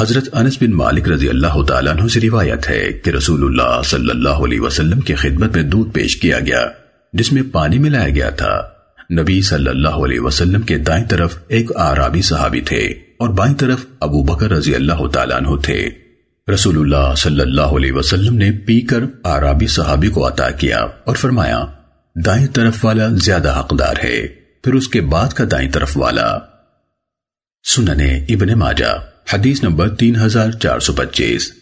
حضرت انس بن مالک رضی اللہ تعالیٰ عنہ سے روایت ہے کہ رسول اللہ صلی اللہ علیہ وسلم کی خدمت میں دودھ پیش کیا گیا، جس میں پانی ملایا گیا تھا۔ نبی صلی اللہ علیہ وسلم کے دائیں طرف ایک آرابی صحابی تھے اور بائیں طرف ابو بکر رضی اللہ تعالیٰ عنہ تھے۔ رسول اللہ صلی اللہ علیہ وسلم نے پی کر آرابی صحابی کو عطا کیا اور فرمایا، دائیں طرف والا زیادہ حقدار ہے، پھر اس کے بعد کا دائیں طرف والا۔ سننے ابن ماجہ۔ حدیث نمبر تین ہزار چار سو پچیس۔